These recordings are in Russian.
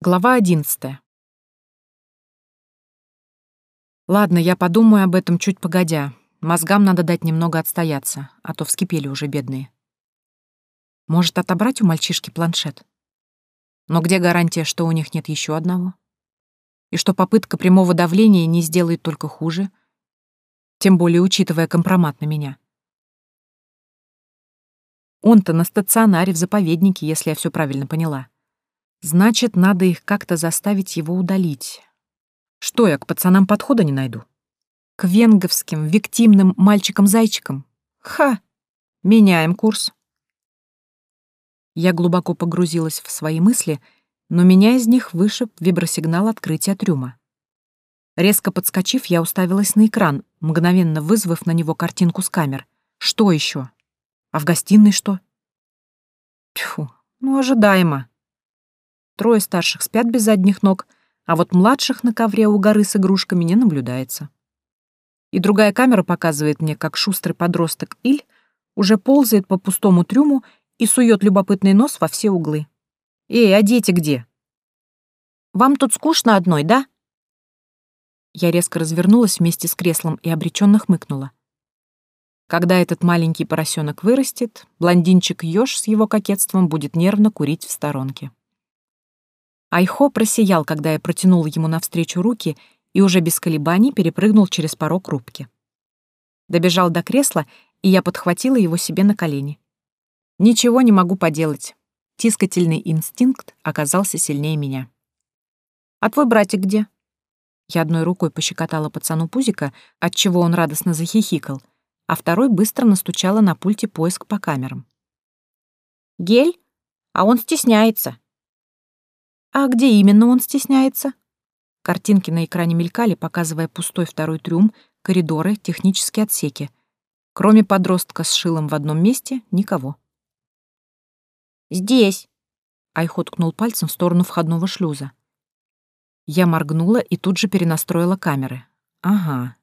Глава одиннадцатая. Ладно, я подумаю об этом чуть погодя. Мозгам надо дать немного отстояться, а то вскипели уже бедные. Может, отобрать у мальчишки планшет? Но где гарантия, что у них нет еще одного? И что попытка прямого давления не сделает только хуже? Тем более, учитывая компромат на меня. Он-то на стационаре в заповеднике, если я все правильно поняла. Значит, надо их как-то заставить его удалить. Что я к пацанам подхода не найду? К венговским, виктимным мальчикам-зайчикам? Ха! Меняем курс. Я глубоко погрузилась в свои мысли, но меня из них вышиб вибросигнал открытия трюма. Резко подскочив, я уставилась на экран, мгновенно вызвав на него картинку с камер. Что еще? А в гостиной что? Тьфу, ну ожидаемо. Трое старших спят без задних ног, а вот младших на ковре у горы с игрушками не наблюдается. И другая камера показывает мне, как шустрый подросток Иль уже ползает по пустому трюму и сует любопытный нос во все углы. «Эй, а дети где?» «Вам тут скучно одной, да?» Я резко развернулась вместе с креслом и обреченно хмыкнула. Когда этот маленький поросенок вырастет, блондинчик Ёж с его кокетством будет нервно курить в сторонке. Айхо просиял, когда я протянул ему навстречу руки и уже без колебаний перепрыгнул через порог рубки. Добежал до кресла, и я подхватила его себе на колени. Ничего не могу поделать. Тискательный инстинкт оказался сильнее меня. «А твой братик где?» Я одной рукой пощекотала пацану пузика, отчего он радостно захихикал, а второй быстро настучала на пульте поиск по камерам. «Гель? А он стесняется», а где именно он стесняется? Картинки на экране мелькали, показывая пустой второй трюм, коридоры, технические отсеки. Кроме подростка с шилом в одном месте, никого. «Здесь!» Айхо ткнул пальцем в сторону входного шлюза. Я моргнула и тут же перенастроила камеры. Ага.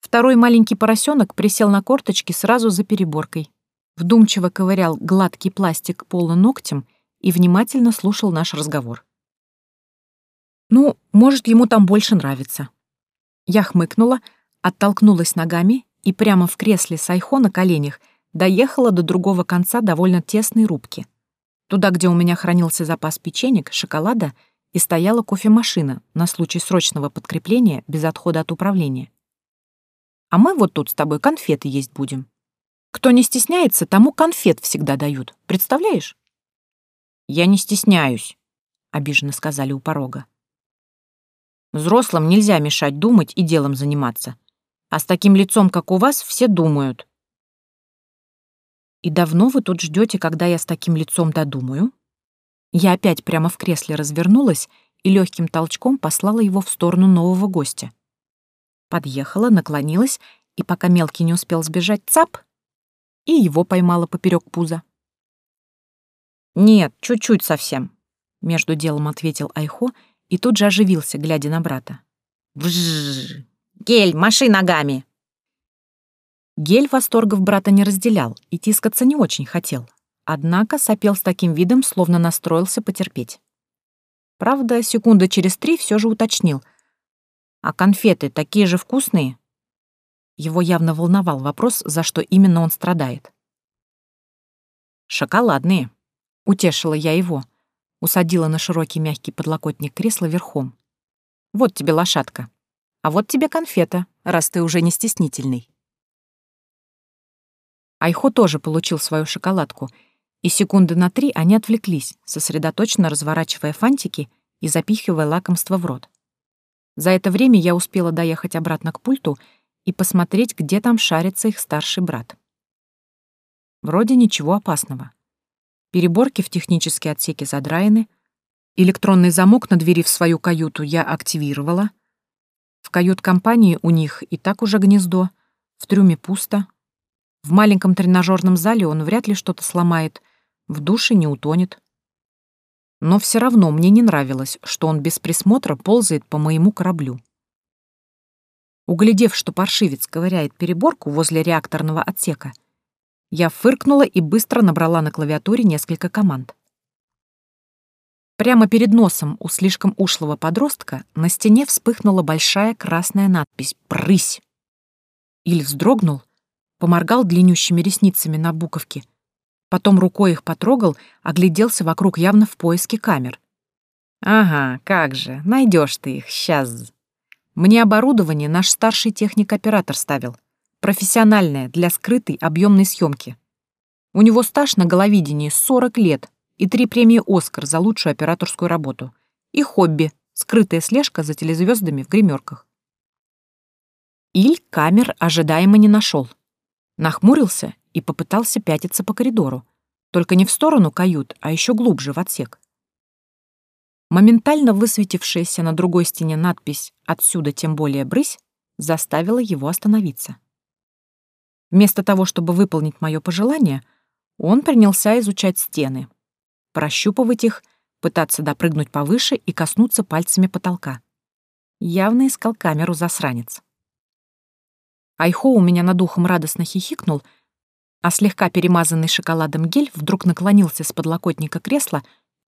Второй маленький поросенок присел на корточки сразу за переборкой. Вдумчиво ковырял гладкий пластик пола ногтем и внимательно слушал наш разговор. «Ну, может, ему там больше нравится». Я хмыкнула, оттолкнулась ногами и прямо в кресле с Айхо на коленях доехала до другого конца довольно тесной рубки. Туда, где у меня хранился запас печенек, шоколада и стояла кофемашина на случай срочного подкрепления без отхода от управления. А мы вот тут с тобой конфеты есть будем. Кто не стесняется, тому конфет всегда дают. Представляешь? «Я не стесняюсь», — обиженно сказали у порога. «Взрослым нельзя мешать думать и делом заниматься. А с таким лицом, как у вас, все думают». «И давно вы тут ждете, когда я с таким лицом додумаю?» Я опять прямо в кресле развернулась и легким толчком послала его в сторону нового гостя. Подъехала, наклонилась, и пока мелкий не успел сбежать, цап, и его поймала поперек пуза. «Нет, чуть-чуть совсем», — между делом ответил Айхо и тут же оживился, глядя на брата. «Вжжж! Гель, маши ногами!» Гель восторгов брата не разделял и тискаться не очень хотел, однако сопел с таким видом, словно настроился потерпеть. Правда, секунды через три все же уточнил. «А конфеты такие же вкусные?» Его явно волновал вопрос, за что именно он страдает. «Шоколадные», Утешила я его. Усадила на широкий мягкий подлокотник кресла верхом. «Вот тебе лошадка. А вот тебе конфета, раз ты уже не стеснительный». Айхо тоже получил свою шоколадку, и секунды на три они отвлеклись, сосредоточенно разворачивая фантики и запихивая лакомство в рот. За это время я успела доехать обратно к пульту и посмотреть, где там шарится их старший брат. Вроде ничего опасного. Переборки в технические отсеки задраены. Электронный замок на двери в свою каюту я активировала. В кают-компании у них и так уже гнездо. В трюме пусто. В маленьком тренажерном зале он вряд ли что-то сломает. В душе не утонет. Но все равно мне не нравилось, что он без присмотра ползает по моему кораблю. Углядев, что паршивец ковыряет переборку возле реакторного отсека, я фыркнула и быстро набрала на клавиатуре несколько команд. Прямо перед носом у слишком ушлого подростка на стене вспыхнула большая красная надпись «Брысь». Иль вздрогнул, поморгал длиннющими ресницами на буковке, потом рукой их потрогал, огляделся вокруг явно в поиске камер. «Ага, как же, найдешь ты их, сейчас. Мне оборудование наш старший техник-оператор ставил. Профессиональное, для скрытой объемной съемки. У него стаж на головидении 40 лет, и три премии «Оскар» за лучшую операторскую работу. И хобби — скрытая слежка за телезвездами в гримерках. Иль камер ожидаемо не нашел. Нахмурился и попытался пятиться по коридору, только не в сторону кают, а еще глубже в отсек. Моментально высветившаяся на другой стене надпись «Отсюда тем более брысь» заставила его остановиться. Вместо того, чтобы выполнить мое пожелание, он принялся изучать стены, прощупывать их, пытаться допрыгнуть повыше и коснуться пальцами потолка. Явно искал камеру засранец. Айхо у меня над ухом радостно хихикнул, а слегка перемазанный шоколадом гель вдруг наклонился с подлокотника кресла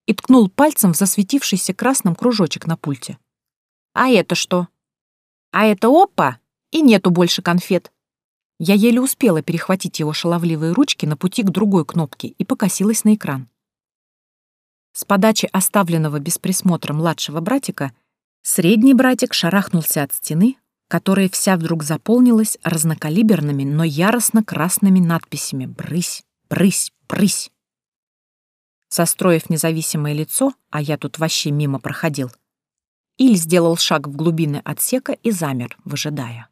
и ткнул пальцем в засветившийся красным кружочек на пульте. «А это что?» «А это опа! И нету больше конфет!» Я еле успела перехватить его шаловливые ручки на пути к другой кнопке и покосилась на экран. С подачи оставленного без присмотра младшего братика средний братик шарахнулся от стены, которая вся вдруг заполнилась разнокалиберными, но яростно красными надписями «Брысь! Брысь! Брысь!». Состроив независимое лицо, а я тут вообще мимо проходил, Иль сделал шаг в глубины отсека и замер, выжидая.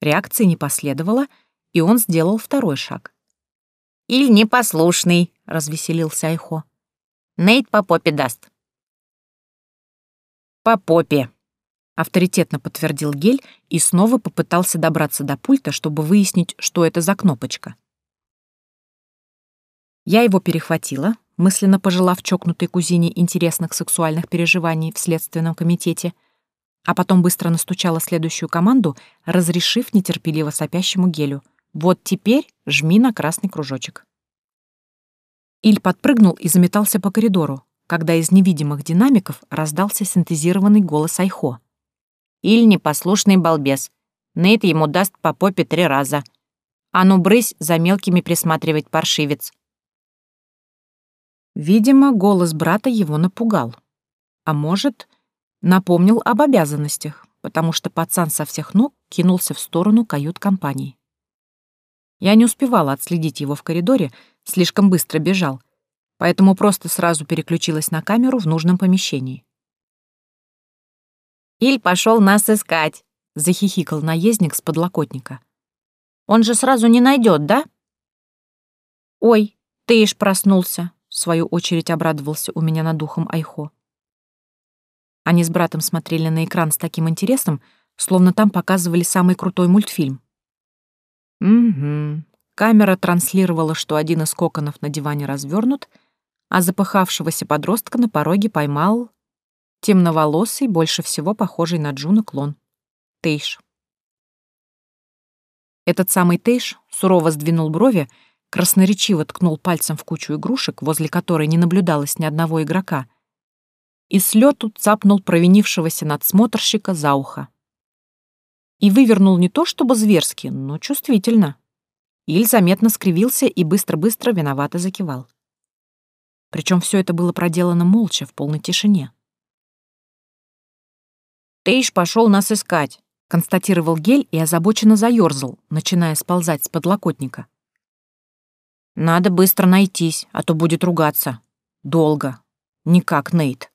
Реакции не последовало, и он сделал второй шаг. «Иль непослушный», — развеселился Айхо. Нейт по попе даст». «По попе», — авторитетно подтвердил Гель и снова попытался добраться до пульта, чтобы выяснить, что это за кнопочка. Я его перехватила, мысленно пожелав чокнутой кузине интересных сексуальных переживаний в Следственном комитете, а потом быстро настучала следующую команду, разрешив нетерпеливо сопящему Гелю. «Вот теперь жми на красный кружочек». Иль подпрыгнул и заметался по коридору, когда из невидимых динамиков раздался синтезированный голос Айхо. «Иль непослушный балбес. Нейт ему даст по попе три раза. А ну брысь, за мелкими присматривать паршивец». Видимо, голос брата его напугал. А может, напомнил об обязанностях, потому что пацан со всех ног кинулся в сторону кают-компании. Я не успевала отследить его в коридоре, слишком быстро бежал, поэтому просто сразу переключилась на камеру в нужном помещении. «Иль пошел нас искать», — захихикал наездник с подлокотника. «Он же сразу не найдет, да?» «Ой, ты ишь проснулся», — в свою очередь обрадовался у меня над духом Айхо. Они с братом смотрели на экран с таким интересом, словно там показывали самый крутой мультфильм. «Угу», Камера транслировала, что один из коконов на диване развернут, а запыхавшегося подростка на пороге поймал темноволосый, больше всего похожий на Джуна клон. Тейш. Этот самый Тейш сурово сдвинул брови, красноречиво ткнул пальцем в кучу игрушек, возле которой не наблюдалось ни одного игрока, и с лету цапнул провинившегося надсмотрщика за ухо. И вывернул не то чтобы зверски, но чувствительно. Иль заметно скривился и быстро-быстро виновато закивал. Причем все это было проделано молча, в полной тишине. «Тейш пошел нас искать», — констатировал Гель и озабоченно заерзал, начиная сползать с подлокотника. «Надо быстро найтись, а то будет ругаться. Долго. Не как Нейт».